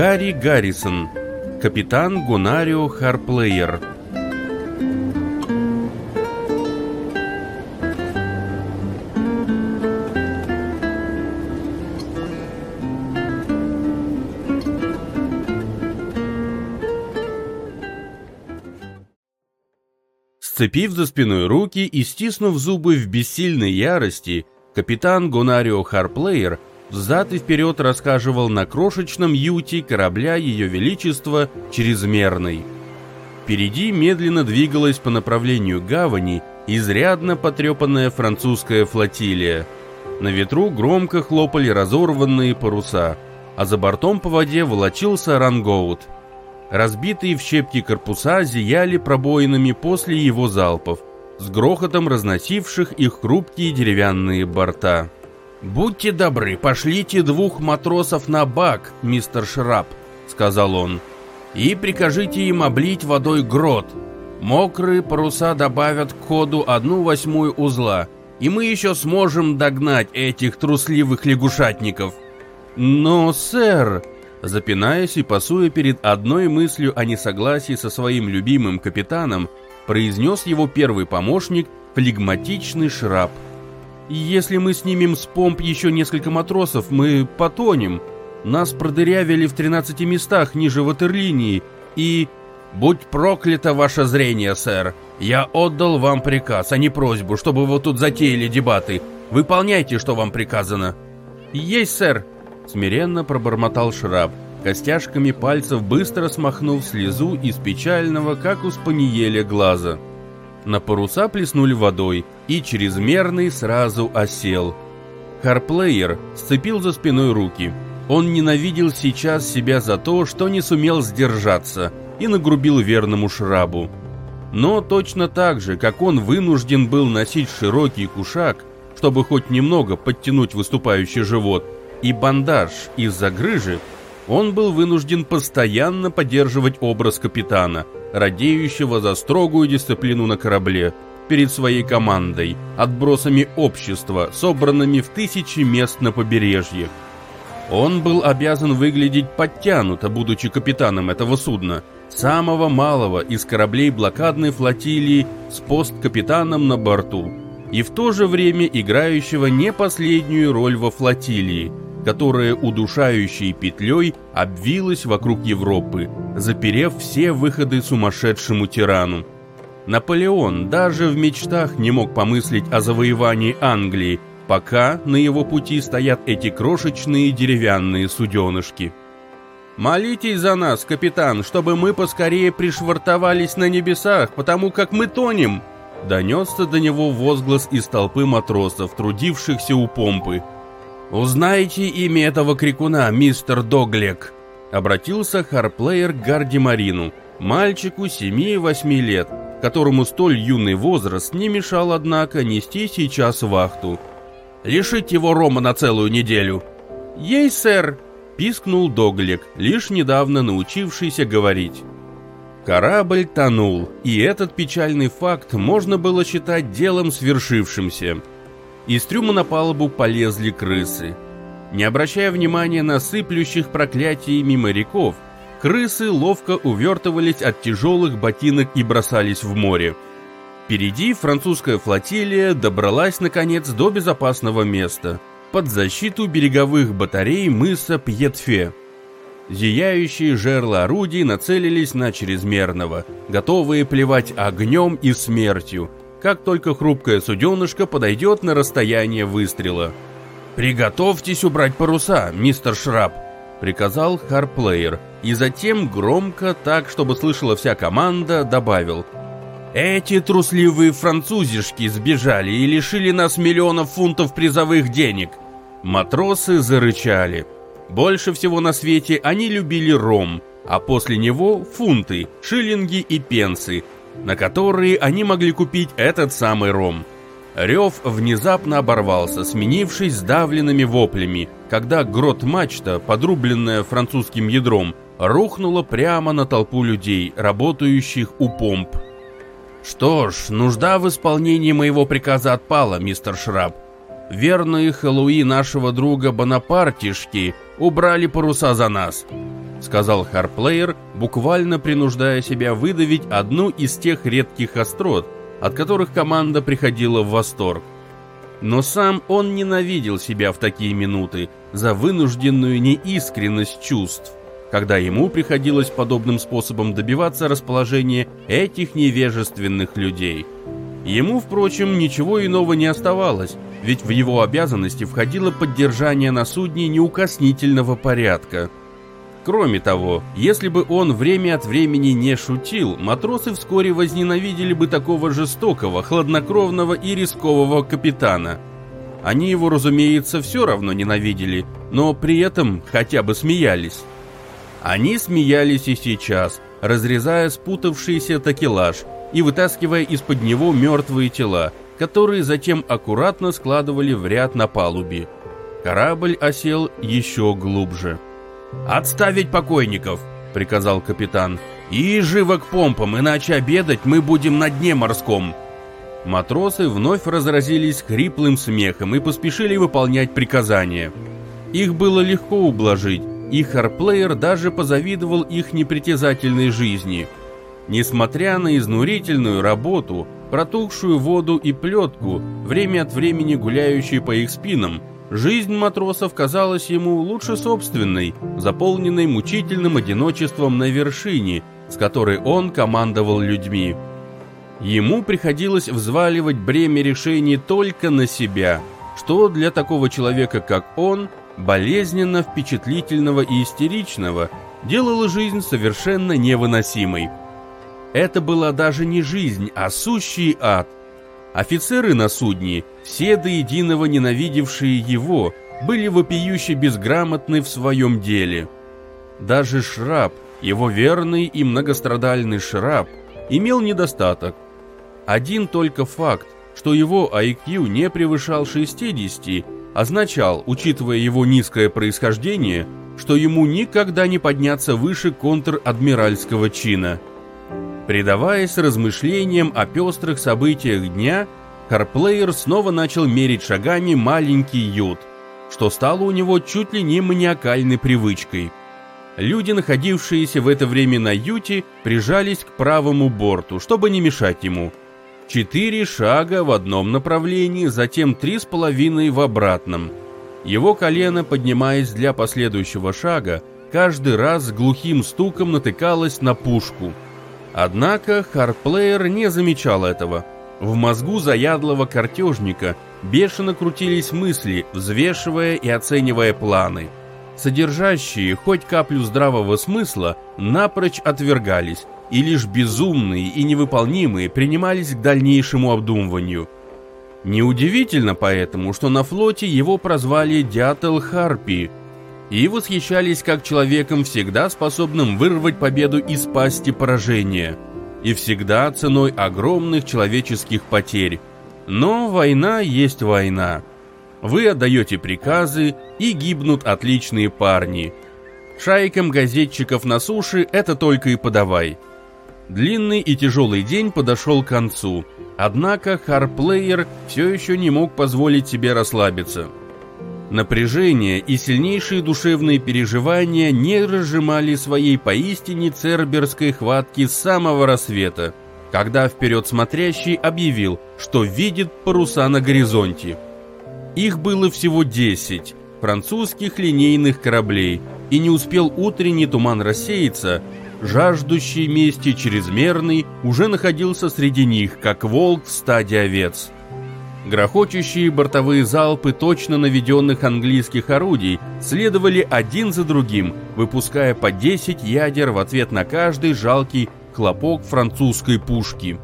Гарри Гаррисон, капитан Гунарио Харплеер. Сцепив за спиной руки и стиснув зубы в бессильной ярости, капитан Гунарио Харплеер взад и вперед рассказывал на крошечном юте корабля Ее Величества Чрезмерный. Впереди медленно двигалась по направлению гавани изрядно потрепанная французская флотилия. На ветру громко хлопали разорванные паруса, а за бортом по воде волочился рангоут – Разбитые в щепки корпуса зияли пробоинами после его залпов, с грохотом разносивших их хрупкие деревянные борта. «Будьте добры, пошлите двух матросов на бак, мистер Шраб», — сказал он, — «и прикажите им облить водой грот. Мокрые паруса добавят к ходу одну восьмую узла, и мы еще сможем догнать этих трусливых лягушатников». «Но, сэр», Запинаясь и пасуя перед одной мыслью о несогласии со своим любимым капитаном, произнес его первый помощник, флегматичный «Если мы снимем с помп еще несколько матросов, мы потонем. Нас продырявили в 13 местах ниже ватерлинии, и...» «Будь проклято ваше зрение, сэр! Я отдал вам приказ, а не просьбу, чтобы вы тут затеяли дебаты. Выполняйте, что вам приказано!» «Есть, сэр!» Смиренно пробормотал Шраб, костяшками пальцев быстро смахнув слезу из печального, как у спаниеля, глаза. На паруса плеснули водой, и чрезмерный сразу осел. Харплеер сцепил за спиной руки. Он ненавидел сейчас себя за то, что не сумел сдержаться, и нагрубил верному шрабу. Но точно так же, как он вынужден был носить широкий кушак, чтобы хоть немного подтянуть выступающий живот, и бандаж из-за грыжи, он был вынужден постоянно поддерживать образ капитана, радеющего за строгую дисциплину на корабле, перед своей командой, отбросами общества, собранными в тысячи мест на побережье. Он был обязан выглядеть подтянуто, будучи капитаном этого судна, самого малого из кораблей блокадной флотилии с посткапитаном на борту, и в то же время играющего не последнюю роль во флотилии – которая удушающей петлей обвилась вокруг Европы, заперев все выходы сумасшедшему тирану. Наполеон даже в мечтах не мог помыслить о завоевании Англии, пока на его пути стоят эти крошечные деревянные суденышки. «Молитесь за нас, капитан, чтобы мы поскорее пришвартовались на небесах, потому как мы тонем!» Донесся до него возглас из толпы матросов, трудившихся у помпы – «Узнаете имя этого крикуна, мистер Доглек?» Обратился Харплеер к Гарди Марину, мальчику 7-8 лет, которому столь юный возраст не мешал, однако, нести сейчас вахту. «Лишить его рома на целую неделю!» «Ей, сэр!» — пискнул Доглек, лишь недавно научившийся говорить. Корабль тонул, и этот печальный факт можно было считать делом свершившимся. Из трюма на палубу полезли крысы. Не обращая внимания на сыплющих проклятиями моряков, крысы ловко увертывались от тяжелых ботинок и бросались в море. Впереди французская флотилия добралась наконец до безопасного места, под защиту береговых батарей мыса Пьетфе. Зияющие жерла орудий нацелились на чрезмерного, готовые плевать огнем и смертью, как только хрупкое суденышко подойдет на расстояние выстрела. «Приготовьтесь убрать паруса, мистер Шраб», — приказал Харплеер, и затем громко, так, чтобы слышала вся команда, добавил. «Эти трусливые французишки сбежали и лишили нас миллионов фунтов призовых денег». Матросы зарычали. Больше всего на свете они любили ром, а после него фунты, шиллинги и пенсы, на которые они могли купить этот самый ром. Рев внезапно оборвался, сменившись сдавленными воплями, когда грот-мачта, подрубленная французским ядром, рухнула прямо на толпу людей, работающих у помп. «Что ж, нужда в исполнении моего приказа отпала, мистер Шраб. Верные Хэллоуи нашего друга Бонапартишки убрали паруса за нас. сказал Харплеер, буквально принуждая себя выдавить одну из тех редких острот, от которых команда приходила в восторг. Но сам он ненавидел себя в такие минуты за вынужденную неискренность чувств, когда ему приходилось подобным способом добиваться расположения этих невежественных людей. Ему, впрочем, ничего иного не оставалось, ведь в его обязанности входило поддержание на судне неукоснительного порядка – Кроме того, если бы он время от времени не шутил, матросы вскоре возненавидели бы такого жестокого, хладнокровного и рискового капитана. Они его, разумеется, все равно ненавидели, но при этом хотя бы смеялись. Они смеялись и сейчас, разрезая спутавшийся такелаж и вытаскивая из-под него мертвые тела, которые затем аккуратно складывали в ряд на палубе. Корабль осел еще глубже. «Отставить покойников!» — приказал капитан. «И живо к помпам, иначе обедать мы будем на дне морском!» Матросы вновь разразились хриплым смехом и поспешили выполнять приказания. Их было легко ублажить, и Харплеер даже позавидовал их непритязательной жизни. Несмотря на изнурительную работу, протухшую воду и плетку, время от времени гуляющие по их спинам, Жизнь матросов казалась ему лучше собственной, заполненной мучительным одиночеством на вершине, с которой он командовал людьми. Ему приходилось взваливать бремя решений только на себя, что для такого человека, как он, болезненно впечатлительного и истеричного, делало жизнь совершенно невыносимой. Это была даже не жизнь, а сущий ад – Офицеры на судне, все до единого ненавидевшие его, были вопиюще безграмотны в своем деле. Даже Шраб, его верный и многострадальный Шраб, имел недостаток. Один только факт, что его IQ не превышал 60, означал, учитывая его низкое происхождение, что ему никогда не подняться выше контр-адмиральского чина – Предаваясь размышлениям о пестрых событиях дня, Харплеер снова начал мерить шагами маленький ют, что стало у него чуть ли не маниакальной привычкой. Люди, находившиеся в это время на юте, прижались к правому борту, чтобы не мешать ему. Четыре шага в одном направлении, затем три с половиной в обратном. Его колено, поднимаясь для последующего шага, каждый раз с глухим стуком натыкалось на пушку – Однако Харплеер не замечал этого. В мозгу заядлого картежника бешено крутились мысли, взвешивая и оценивая планы. Содержащие хоть каплю здравого смысла напрочь отвергались, и лишь безумные и невыполнимые принимались к дальнейшему обдумыванию. Неудивительно поэтому, что на флоте его прозвали «Дятел Харпи», и восхищались как человеком, всегда способным вырвать победу из пасти поражения, и всегда ценой огромных человеческих потерь. Но война есть война. Вы отдаете приказы, и гибнут отличные парни. Шайкам газетчиков на суше это только и подавай. Длинный и тяжелый день подошел к концу, однако Харплеер все еще не мог позволить себе расслабиться – Напряжение и сильнейшие душевные переживания не разжимали своей поистине церберской хватки с самого рассвета, когда вперед смотрящий объявил, что видит паруса на горизонте. Их было всего 10 французских линейных кораблей, и не успел утренний туман рассеяться, жаждущий мести чрезмерный уже находился среди них, как волк в стаде овец. Грохочущие бортовые залпы точно наведенных английских орудий следовали один за другим, выпуская по 10 ядер в ответ на каждый жалкий хлопок французской пушки.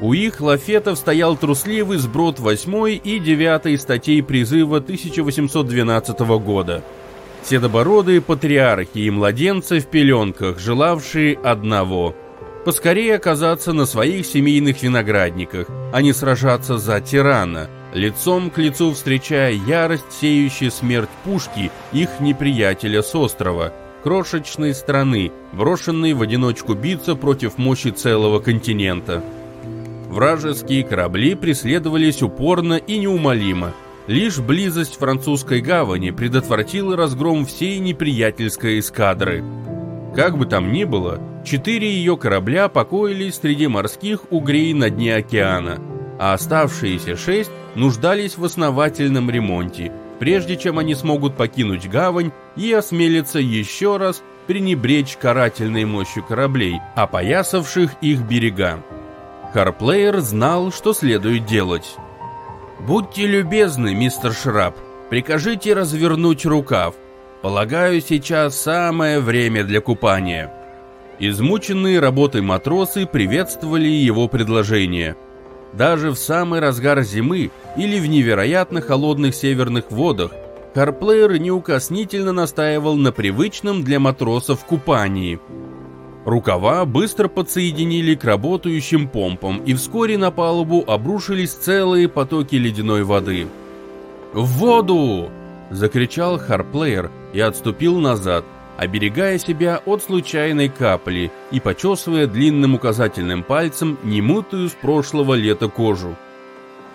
У их лафетов стоял трусливый сброд 8 и 9 статей призыва 1812 года. Седобородые патриархи и младенцы в пеленках, желавшие одного – поскорее оказаться на своих семейных виноградниках, а не сражаться за тирана, лицом к лицу встречая ярость, сеющая смерть пушки их неприятеля с острова, крошечной страны, брошенной в одиночку биться против мощи целого континента. Вражеские корабли преследовались упорно и неумолимо. Лишь близость французской гавани предотвратила разгром всей неприятельской эскадры – Как бы там ни было, четыре ее корабля покоились среди морских угрей на дне океана, а оставшиеся шесть нуждались в основательном ремонте, прежде чем они смогут покинуть гавань и осмелиться еще раз пренебречь карательной мощью кораблей, опоясавших их берега. Харплеер знал, что следует делать. «Будьте любезны, мистер Шраб, прикажите развернуть рукав. Полагаю, сейчас самое время для купания». Измученные работой матросы приветствовали его предложение. Даже в самый разгар зимы или в невероятно холодных северных водах Харплеер неукоснительно настаивал на привычном для матросов купании – Рукава быстро подсоединили к работающим помпам, и вскоре на палубу обрушились целые потоки ледяной воды. «В воду!» – закричал Харплеер и отступил назад, оберегая себя от случайной капли и почесывая длинным указательным пальцем немытую с прошлого лета кожу.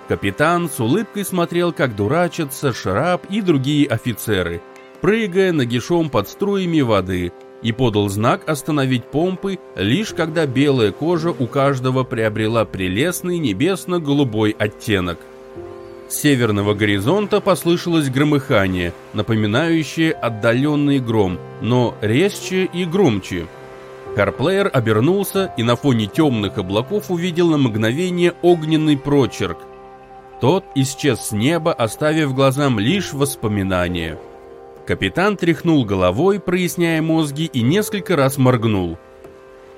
Капитан с улыбкой смотрел, как дурачатся Шарап и другие офицеры, прыгая нагишом под струями воды – и подал знак остановить помпы, лишь когда белая кожа у каждого приобрела прелестный небесно-голубой оттенок. С северного горизонта послышалось громыхание, напоминающее отдаленный гром, но резче и громче. Харплеер обернулся и на фоне темных облаков увидел на мгновение огненный прочерк. Тот исчез с неба, оставив глазам лишь воспоминания. Капитан тряхнул головой, проясняя мозги, и несколько раз моргнул.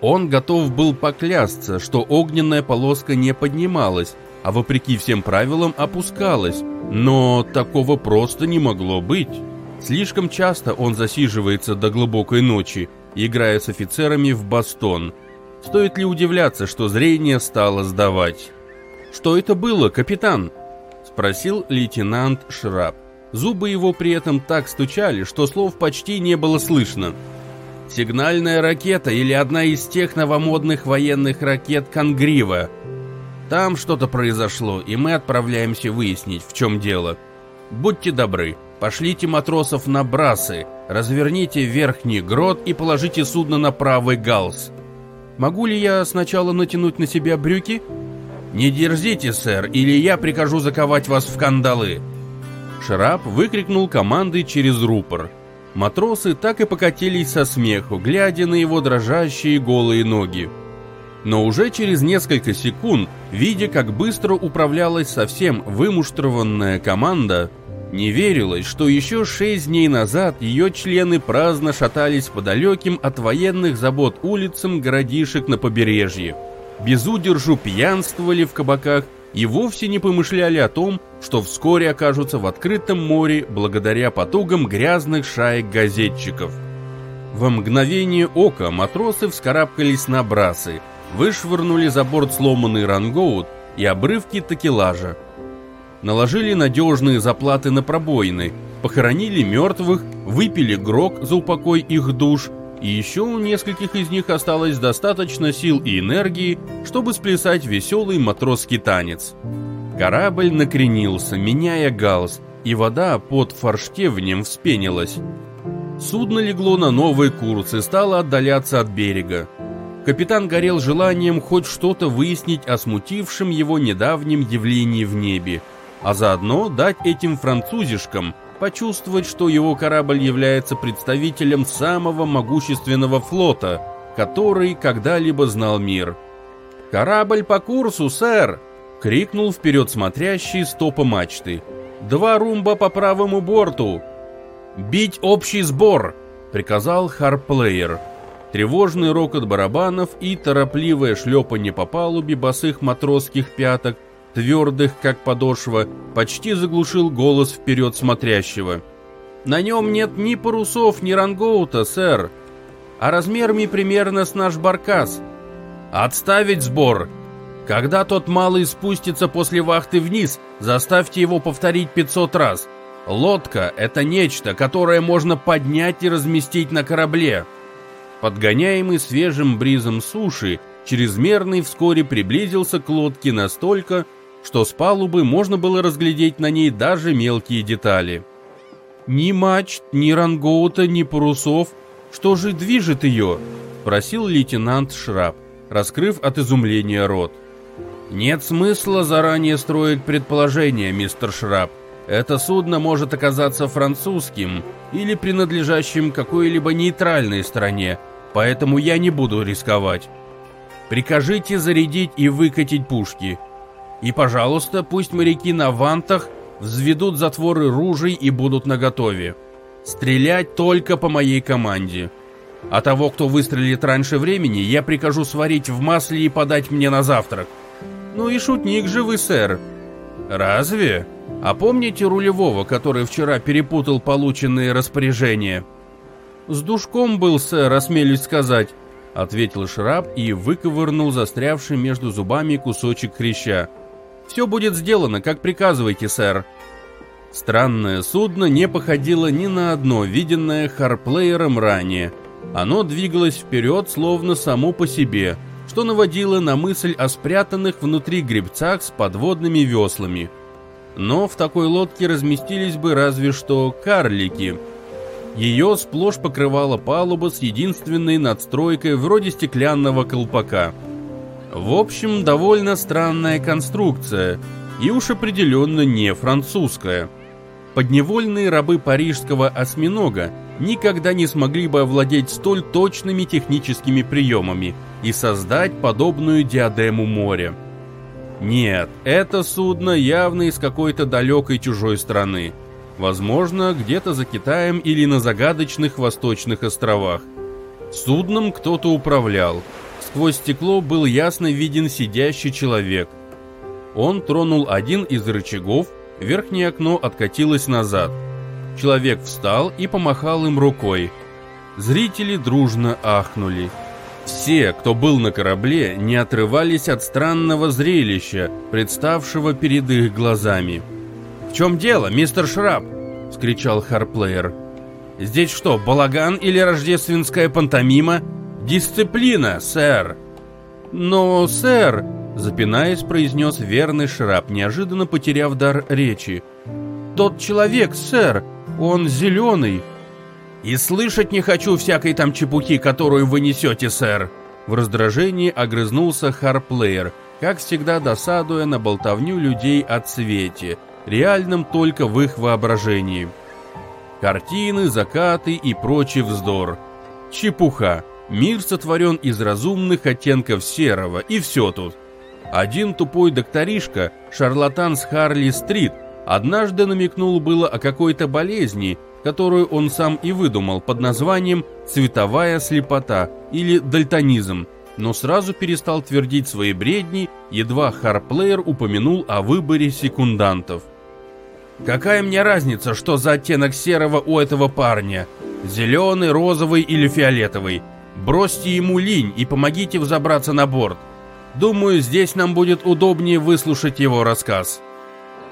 Он готов был поклясться, что огненная полоска не поднималась, а вопреки всем правилам опускалась, но такого просто не могло быть. Слишком часто он засиживается до глубокой ночи, играя с офицерами в бастон. Стоит ли удивляться, что зрение стало сдавать? «Что это было, капитан?» – спросил лейтенант Шраб. Зубы его при этом так стучали, что слов почти не было слышно. Сигнальная ракета или одна из тех новомодных военных ракет «Конгрива». Там что-то произошло, и мы отправляемся выяснить, в чем дело. Будьте добры, пошлите матросов на брасы, разверните верхний грот и положите судно на правый галс. Могу ли я сначала натянуть на себя брюки? Не дерзите, сэр, или я прикажу заковать вас в кандалы. Шраб выкрикнул команды через рупор. Матросы так и покатились со смеху, глядя на его дрожащие голые ноги. Но уже через несколько секунд, видя, как быстро управлялась совсем вымуштрованная команда, не верилось, что еще шесть дней назад ее члены праздно шатались по далеким от военных забот улицам городишек на побережье. Безудержу пьянствовали в кабаках и вовсе не помышляли о том, что вскоре окажутся в открытом море благодаря потугам грязных шаек газетчиков. Во мгновение ока матросы вскарабкались на брасы, вышвырнули за борт сломанный рангоут и обрывки такелажа. Наложили надежные заплаты на пробоины, похоронили мертвых, выпили грок за упокой их душ – и еще у нескольких из них осталось достаточно сил и энергии, чтобы сплясать веселый матросский танец. Корабль накренился, меняя галс, и вода под форштевнем вспенилась. Судно легло на новый курс и стало отдаляться от берега. Капитан горел желанием хоть что-то выяснить о смутившем его недавнем явлении в небе, а заодно дать этим французишкам почувствовать, что его корабль является представителем самого могущественного флота, который когда-либо знал мир. «Корабль по курсу, сэр!» — крикнул вперед смотрящий стопа мачты. «Два румба по правому борту!» «Бить общий сбор!» — приказал Харплеер. Тревожный рокот барабанов и торопливое шлепанье по палубе босых матросских пяток — твердых, как подошва, почти заглушил голос вперед смотрящего. «На нем нет ни парусов, ни рангоута, сэр, а размерами примерно с наш баркас. Отставить сбор! Когда тот малый спустится после вахты вниз, заставьте его повторить 500 раз. Лодка — это нечто, которое можно поднять и разместить на корабле». Подгоняемый свежим бризом суши, чрезмерный вскоре приблизился к лодке настолько, что с палубы можно было разглядеть на ней даже мелкие детали. Ни мачт, ни рангоута, ни парусов, Что же движет ее?» – просил лейтенант Шраб, раскрыв от изумления рот. «Нет смысла заранее строить предположения, мистер Шраб. Это судно может оказаться французским или принадлежащим какой-либо нейтральной стране, поэтому я не буду рисковать. Прикажите зарядить и выкатить пушки. И, пожалуйста, пусть моряки на вантах взведут затворы ружей и будут наготове. Стрелять только по моей команде. А того, кто выстрелит раньше времени, я прикажу сварить в масле и подать мне на завтрак. Ну и шутник же вы, сэр. Разве? А помните рулевого, который вчера перепутал полученные распоряжения? С душком был, сэр, осмелюсь сказать, ответил Шраб и выковырнул застрявший между зубами кусочек хряща. Все будет сделано, как приказываете, сэр. Странное судно не походило ни на одно, виденное Харплеером ранее. Оно двигалось вперед, словно само по себе, что наводило на мысль о спрятанных внутри гребцах с подводными веслами. Но в такой лодке разместились бы разве что карлики. Ее сплошь покрывала палуба с единственной надстройкой вроде стеклянного колпака. В общем, довольно странная конструкция, и уж определенно не французская. Подневольные рабы парижского осьминога никогда не смогли бы овладеть столь точными техническими приемами и создать подобную диадему моря. Нет, это судно явно из какой-то далекой чужой страны. Возможно, где-то за Китаем или на загадочных восточных островах. Судном кто-то управлял. Сквозь стекло был ясно виден сидящий человек. Он тронул один из рычагов, верхнее окно откатилось назад. Человек встал и помахал им рукой. Зрители дружно ахнули. Все, кто был на корабле, не отрывались от странного зрелища, представшего перед их глазами. «В чем дело, мистер Шраб?» — скричал Харплеер. «Здесь что, балаган или рождественская пантомима? Дисциплина, сэр!» «Но, сэр!» Запинаясь, произнес верный Шраб, неожиданно потеряв дар речи. «Тот человек, сэр, он зеленый». «И слышать не хочу всякой там чепухи, которую вы несете, сэр!» В раздражении огрызнулся Харплеер, как всегда досадуя на болтовню людей о цвете, реальном только в их воображении. Картины, закаты и прочий вздор. Чепуха. Мир сотворен из разумных оттенков серого, и все тут. Один тупой докторишка, шарлатан с Харли-стрит, однажды намекнул было о какой-то болезни, которую он сам и выдумал под названием «цветовая слепота» или «дальтонизм», но сразу перестал твердить свои бредни, едва Харплеер упомянул о выборе секундантов. «Какая мне разница, что за оттенок серого у этого парня? Зеленый, розовый или фиолетовый? Бросьте ему линь и помогите взобраться на борт. Думаю, здесь нам будет удобнее выслушать его рассказ.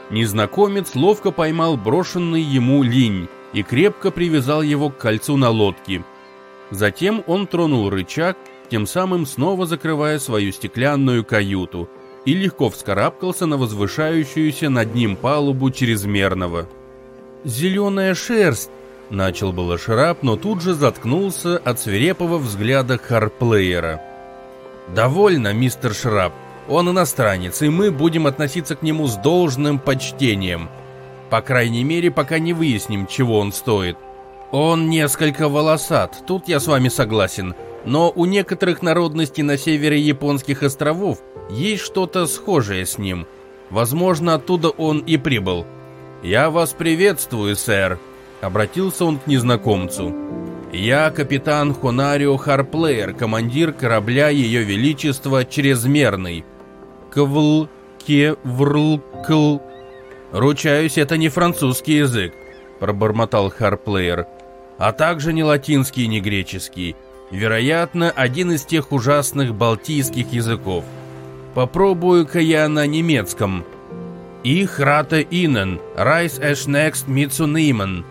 Незнакомец ловко поймал брошенный ему линь и крепко привязал его к кольцу на лодке. Затем он тронул рычаг, тем самым снова закрывая свою стеклянную каюту, и легко вскарабкался на возвышающуюся над ним палубу чрезмерного. «Зеленая шерсть!» — начал было Шраб, но тут же заткнулся от свирепого взгляда Харплеера. «Довольно, мистер Шраб. Он иностранец, и мы будем относиться к нему с должным почтением. По крайней мере, пока не выясним, чего он стоит. Он несколько волосат, тут я с вами согласен, но у некоторых народностей на севере японских островов есть что-то схожее с ним. Возможно, оттуда он и прибыл. «Я вас приветствую, сэр», — обратился он к незнакомцу. Я капитан Хонарио Харплеер, командир корабля Ее Величества Чрезмерный. Квл, кеврл, кл. Ручаюсь, это не французский язык, пробормотал Харплеер, а также не латинский, не греческий. Вероятно, один из тех ужасных балтийских языков. Попробую-ка я на немецком. Ich rate Ihnen, Reis es next mitzunehmen.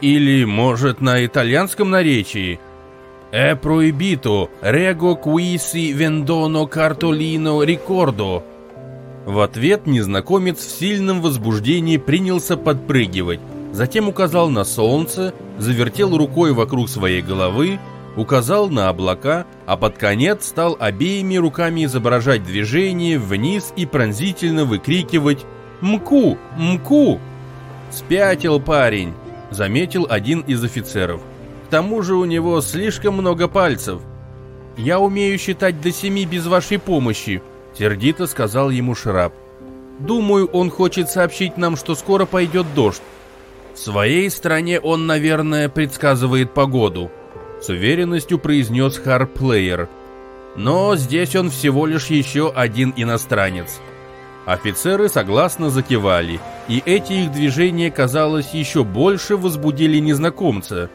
Или, может, на итальянском наречии? «È proibito, rego quisi vendono cartolino ricordo». В ответ незнакомец в сильном возбуждении принялся подпрыгивать, затем указал на солнце, завертел рукой вокруг своей головы, указал на облака, а под конец стал обеими руками изображать движение вниз и пронзительно выкрикивать «Мку! Мку!». «Спятил парень», — заметил один из офицеров. «К тому же у него слишком много пальцев». «Я умею считать до семи без вашей помощи», — сердито сказал ему Шраб. «Думаю, он хочет сообщить нам, что скоро пойдет дождь». «В своей стране он, наверное, предсказывает погоду», — с уверенностью произнес Харплеер. «Но здесь он всего лишь еще один иностранец». Офицеры согласно закивали, и эти их движения, казалось, еще больше возбудили незнакомца,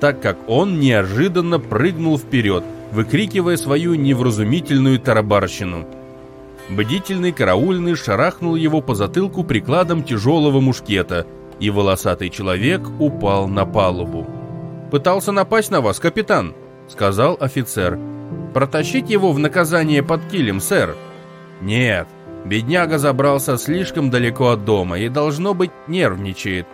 так как он неожиданно прыгнул вперед, выкрикивая свою невразумительную тарабарщину. Бдительный караульный шарахнул его по затылку прикладом тяжелого мушкета, и волосатый человек упал на палубу. «Пытался напасть на вас, капитан», — сказал офицер. «Протащить его в наказание под килем, сэр». «Нет, бедняга забрался слишком далеко от дома и, должно быть, нервничает.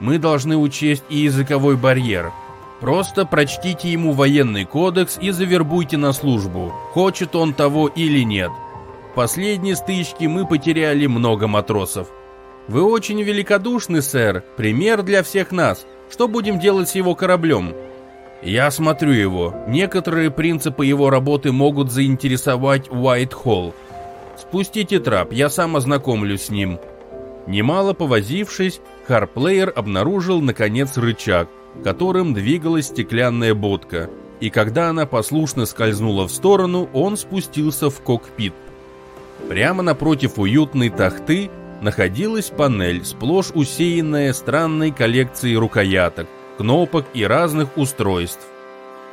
Мы должны учесть и языковой барьер. Просто прочтите ему военный кодекс и завербуйте на службу, хочет он того или нет. В последней стычке мы потеряли много матросов. Вы очень великодушны, сэр, пример для всех нас. Что будем делать с его кораблем? Я смотрю его. Некоторые принципы его работы могут заинтересовать Уайт-Холл. Спустите трап, я сам ознакомлюсь с ним. Немало повозившись, Харплеер обнаружил, наконец, рычаг, которым двигалась стеклянная будка, и когда она послушно скользнула в сторону, он спустился в кокпит. Прямо напротив уютной тахты находилась панель, сплошь усеянная странной коллекцией рукояток, кнопок и разных устройств.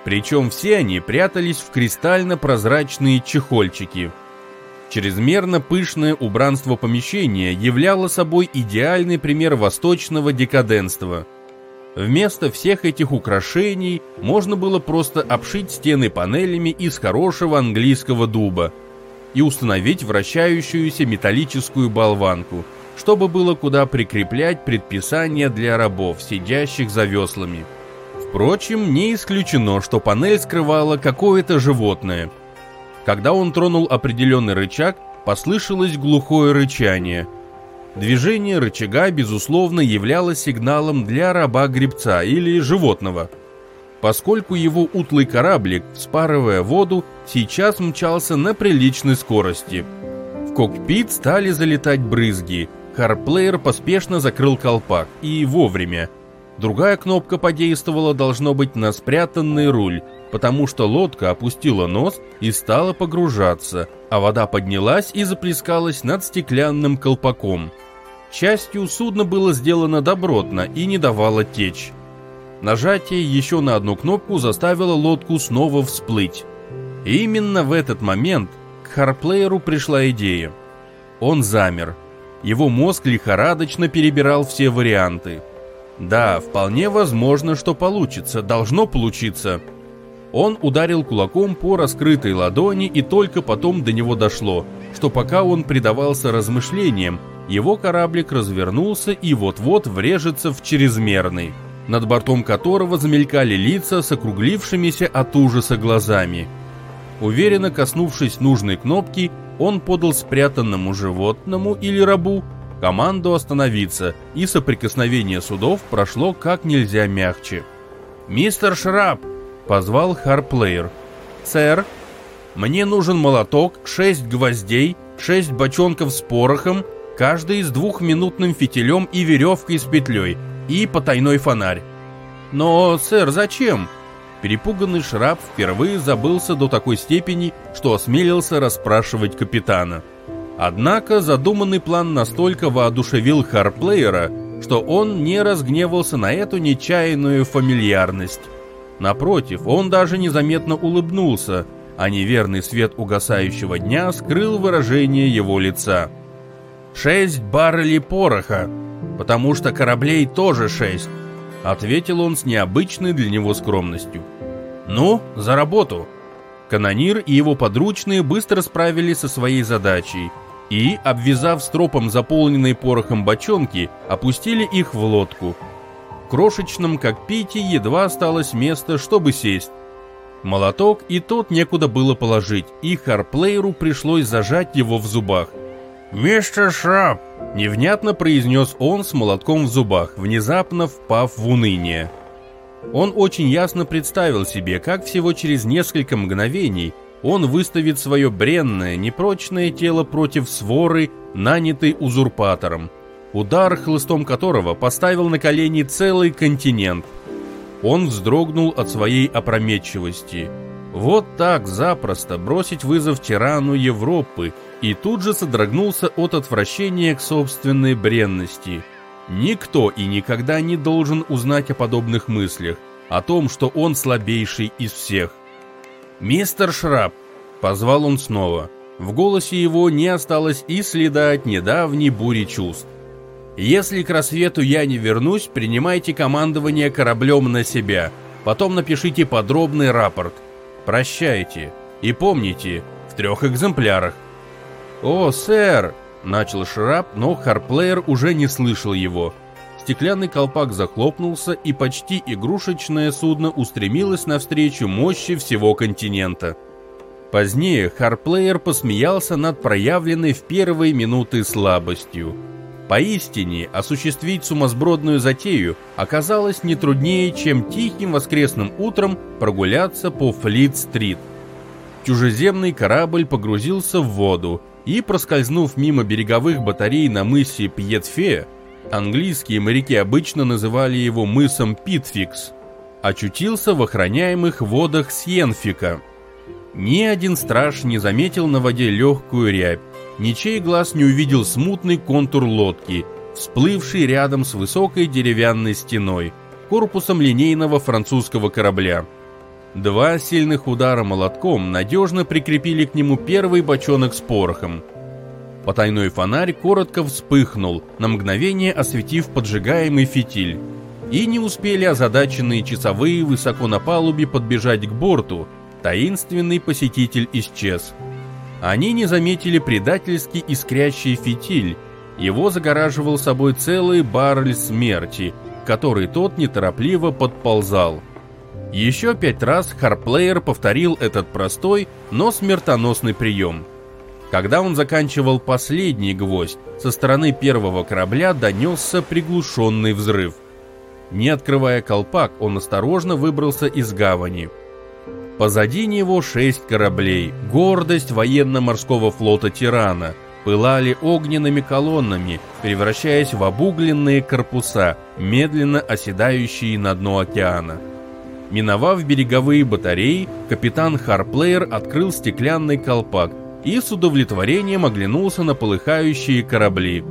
Причем все они прятались в кристально-прозрачные чехольчики. Чрезмерно пышное убранство помещения являло собой идеальный пример восточного декаденства. Вместо всех этих украшений можно было просто обшить стены панелями из хорошего английского дуба – и установить вращающуюся металлическую болванку, чтобы было куда прикреплять предписания для рабов, сидящих за веслами. Впрочем, не исключено, что панель скрывала какое-то животное. Когда он тронул определенный рычаг, послышалось глухое рычание. Движение рычага, безусловно, являлось сигналом для раба-гребца или животного – поскольку его утлый кораблик, спарывая воду, сейчас мчался на приличной скорости. В кокпит стали залетать брызги. Харплеер поспешно закрыл колпак, и вовремя. Другая кнопка подействовала, должно быть, на спрятанный руль, потому что лодка опустила нос и стала погружаться, а вода поднялась и заплескалась над стеклянным колпаком. К счастью, судно было сделано добротно и не давало течь. Нажатие еще на одну кнопку заставило лодку снова всплыть. И именно в этот момент к Харплееру пришла идея. Он замер. Его мозг лихорадочно перебирал все варианты. Да, вполне возможно, что получится, должно получиться. Он ударил кулаком по раскрытой ладони, и только потом до него дошло, что пока он предавался размышлениям, его кораблик развернулся и вот-вот врежется в чрезмерный над бортом которого замелькали лица с округлившимися от ужаса глазами. Уверенно коснувшись нужной кнопки, он подал спрятанному животному или рабу команду остановиться, и соприкосновение судов прошло как нельзя мягче. «Мистер Шраб!» — позвал Харплеер. «Сэр, мне нужен молоток, шесть гвоздей, шесть бочонков с порохом, каждый с двухминутным фитилем и веревкой с петлей, и потайной фонарь. Но, сэр, зачем? Перепуганный Шраб впервые забылся до такой степени, что осмелился расспрашивать капитана. Однако задуманный план настолько воодушевил Харплеера, что он не разгневался на эту нечаянную фамильярность. Напротив, он даже незаметно улыбнулся, а неверный свет угасающего дня скрыл выражение его лица. «Шесть баррелей пороха!» потому что кораблей тоже шесть», — ответил он с необычной для него скромностью. «Ну, за работу!» Канонир и его подручные быстро справились со своей задачей и, обвязав стропом заполненные порохом бочонки, опустили их в лодку. крошечном кокпите едва осталось место, чтобы сесть. Молоток и тот некуда было положить, и Харплейеру пришлось зажать его в зубах. «Мистер Шрап!» – невнятно произнес он с молотком в зубах, внезапно впав в уныние. Он очень ясно представил себе, как всего через несколько мгновений он выставит свое бренное, непрочное тело против своры, нанятой узурпатором, удар хлыстом которого поставил на колени целый континент – он вздрогнул от своей опрометчивости. Вот так запросто бросить вызов тирану Европы и тут же содрогнулся от отвращения к собственной бренности. Никто и никогда не должен узнать о подобных мыслях, о том, что он слабейший из всех. «Мистер Шраб!» — позвал он снова. В голосе его не осталось и следа от недавней бури чувств. Если к рассвету я не вернусь, принимайте командование кораблем на себя. Потом напишите подробный рапорт. Прощайте. И помните, в трех экземплярах. «О, сэр!» – начал Шраб, но Харплеер уже не слышал его. Стеклянный колпак захлопнулся, и почти игрушечное судно устремилось навстречу мощи всего континента. Позднее Харплеер посмеялся над проявленной в первые минуты слабостью. Поистине, осуществить сумасбродную затею оказалось не труднее, чем тихим воскресным утром прогуляться по Флит-стрит. Чужеземный корабль погрузился в воду и, проскользнув мимо береговых батарей на мысе Пьетфе, английские моряки обычно называли его мысом Питфикс, очутился в охраняемых водах Сьенфика. Ни один страж не заметил на воде легкую рябь, ничей глаз не увидел смутный контур лодки, всплывший рядом с высокой деревянной стеной, корпусом линейного французского корабля. Два сильных удара молотком надежно прикрепили к нему первый бочонок с порохом. Потайной фонарь коротко вспыхнул, на мгновение осветив поджигаемый фитиль. И не успели озадаченные часовые высоко на палубе подбежать к борту, таинственный посетитель исчез. Они не заметили предательски искрящий фитиль. Его загораживал собой целый баррель смерти, который тот неторопливо подползал. Еще пять раз Харплеер повторил этот простой, но смертоносный прием. Когда он заканчивал последний гвоздь, со стороны первого корабля донесся приглушенный взрыв. Не открывая колпак, он осторожно выбрался из гавани – Позади него шесть кораблей, гордость военно-морского флота «Тирана», пылали огненными колоннами, превращаясь в обугленные корпуса, медленно оседающие на дно океана. Миновав береговые батареи, капитан Харплеер открыл стеклянный колпак и с удовлетворением оглянулся на полыхающие корабли.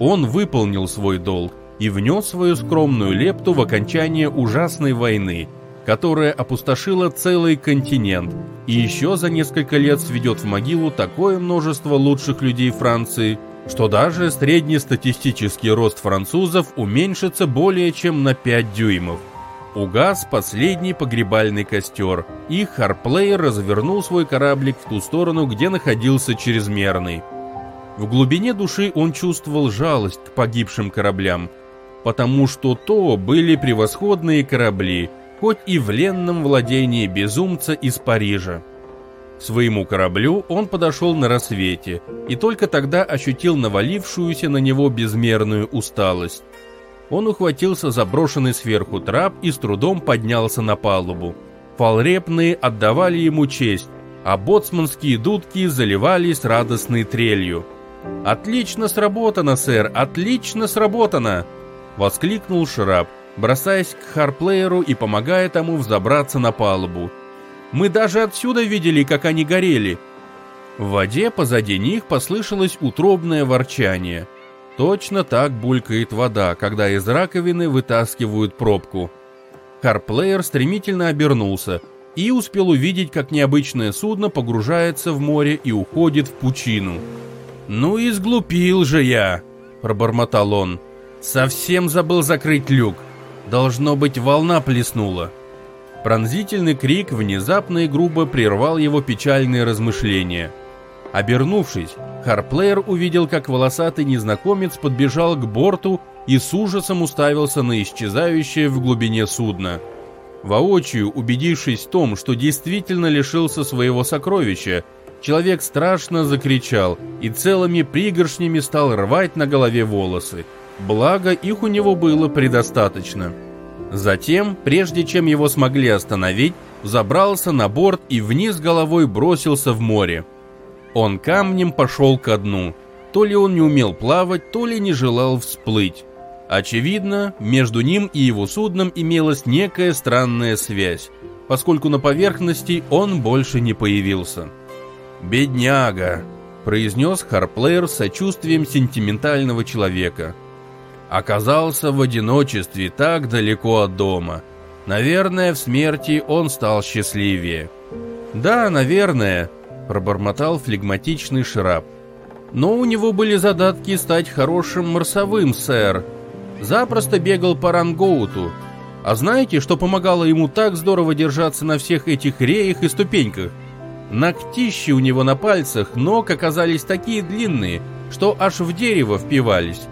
Он выполнил свой долг и внес свою скромную лепту в окончание ужасной войны – которая опустошила целый континент и еще за несколько лет сведет в могилу такое множество лучших людей Франции, что даже среднестатистический рост французов уменьшится более чем на 5 дюймов. Угас последний погребальный костер, и Харплей развернул свой кораблик в ту сторону, где находился чрезмерный. В глубине души он чувствовал жалость к погибшим кораблям, потому что то были превосходные корабли – хоть и в ленном владении безумца из Парижа. К своему кораблю он подошел на рассвете и только тогда ощутил навалившуюся на него безмерную усталость. Он ухватился за брошенный сверху трап и с трудом поднялся на палубу. Фалрепные отдавали ему честь, а боцманские дудки заливались радостной трелью. «Отлично сработано, сэр, отлично сработано!» — воскликнул Шраб, бросаясь к Харплееру и помогая тому взобраться на палубу. «Мы даже отсюда видели, как они горели!» В воде позади них послышалось утробное ворчание. Точно так булькает вода, когда из раковины вытаскивают пробку. Харплеер стремительно обернулся и успел увидеть, как необычное судно погружается в море и уходит в пучину. «Ну и сглупил же я!» – пробормотал он. «Совсем забыл закрыть люк. Должно быть, волна плеснула. Пронзительный крик внезапно и грубо прервал его печальные размышления. Обернувшись, Харплеер увидел, как волосатый незнакомец подбежал к борту и с ужасом уставился на исчезающее в глубине судно. Воочию, убедившись в том, что действительно лишился своего сокровища, человек страшно закричал и целыми пригоршнями стал рвать на голове волосы. Благо, их у него было предостаточно. Затем, прежде чем его смогли остановить, забрался на борт и вниз головой бросился в море. Он камнем пошел ко дну. То ли он не умел плавать, то ли не желал всплыть. Очевидно, между ним и его судном имелась некая странная связь, поскольку на поверхности он больше не появился. «Бедняга», — произнес Харплеер с сочувствием сентиментального человека. «Оказался в одиночестве так далеко от дома. Наверное, в смерти он стал счастливее». «Да, наверное», — пробормотал флегматичный Шраб. «Но у него были задатки стать хорошим марсовым, сэр. Запросто бегал по рангоуту. А знаете, что помогало ему так здорово держаться на всех этих реях и ступеньках? Ногтищи у него на пальцах ног оказались такие длинные, что аж в дерево впивались.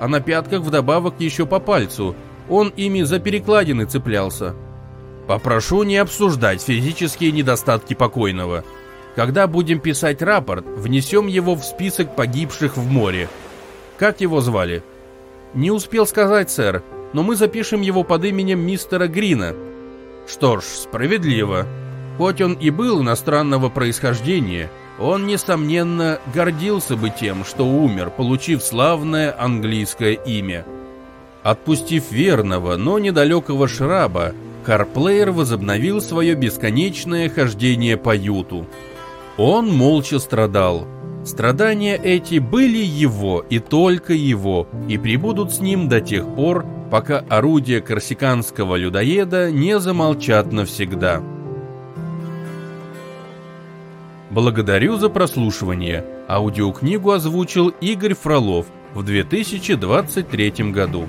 А на пятках вдобавок еще по пальцу. Он ими за перекладины цеплялся. Попрошу не обсуждать физические недостатки покойного. Когда будем писать рапорт, внесем его в список погибших в море. Как его звали? Не успел сказать, сэр, но мы запишем его под именем мистера Грина. Что ж, справедливо. Хоть он и был иностранного происхождения, он, несомненно, гордился бы тем, что умер, получив славное английское имя. Отпустив верного, но недалекого шраба, Харплеер возобновил свое бесконечное хождение по юту. Он молча страдал. Страдания эти были его и только его, и прибудут с ним до тех пор, пока орудия корсиканского людоеда не замолчат навсегда. Благодарю за прослушивание. Аудиокнигу озвучил Игорь Фролов в 2023 году.